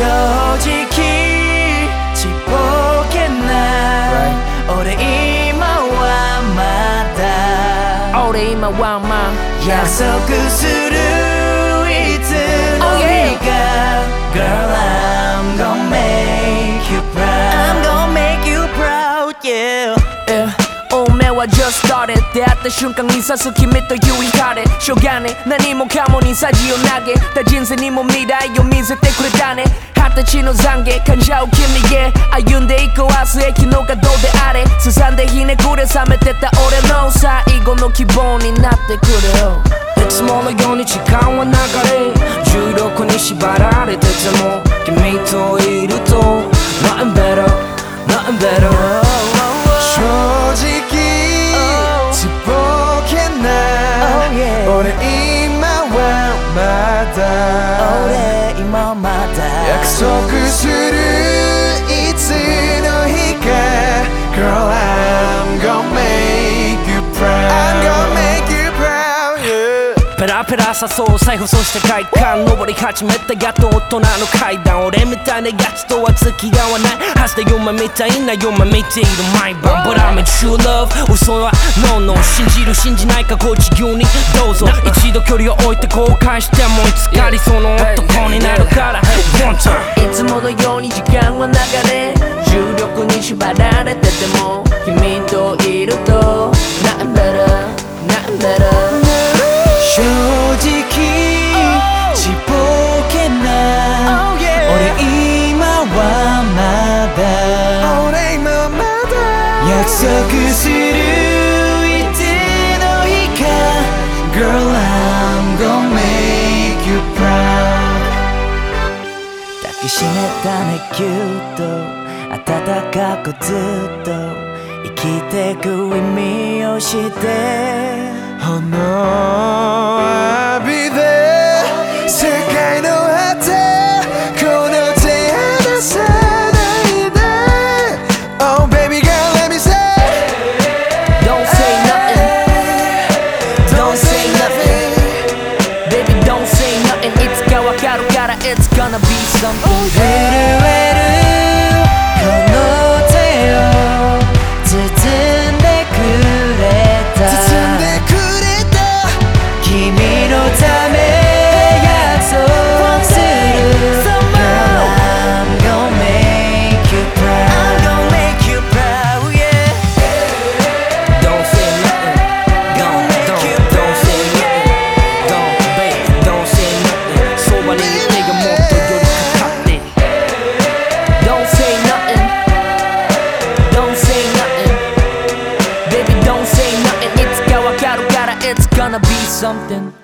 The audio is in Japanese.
正直ちぼけな、俺今はまだ。俺今はまだ。約束するいつの日か、Girl は just started 出会った瞬間に刺す君という怒れしょうがね何もかもにさじを投げた人生にも未来を見せてくれたね二十歳の懺悔感情を君へ歩んでいこう明日へ昨日がどうであれすさんでひねくれ冷めてた俺の最後の希望になってくれよいつものように時間は流れ重力に縛られてても君といると俺今はまだ。俺今まだ。約束するラペラさそう財布そして快感登り始めたやっと大人の階段。俺みたいなやつとは付き合わな。いはずで夢みたいな夢見ている毎晩 But I'm in true love 嘘は No no 信じる信じないかご自由にどうぞ。一度距離を置いて後悔してもいつか理想の男になるから。いつものように時間は流れ。重力に縛られてても君と約束するいつの日か Girl I'm gonna make you proud. 抱きしめたねぎゅっと。暖かくずっと生きてく意味をして。花 오늘을 왜 It's gonna be something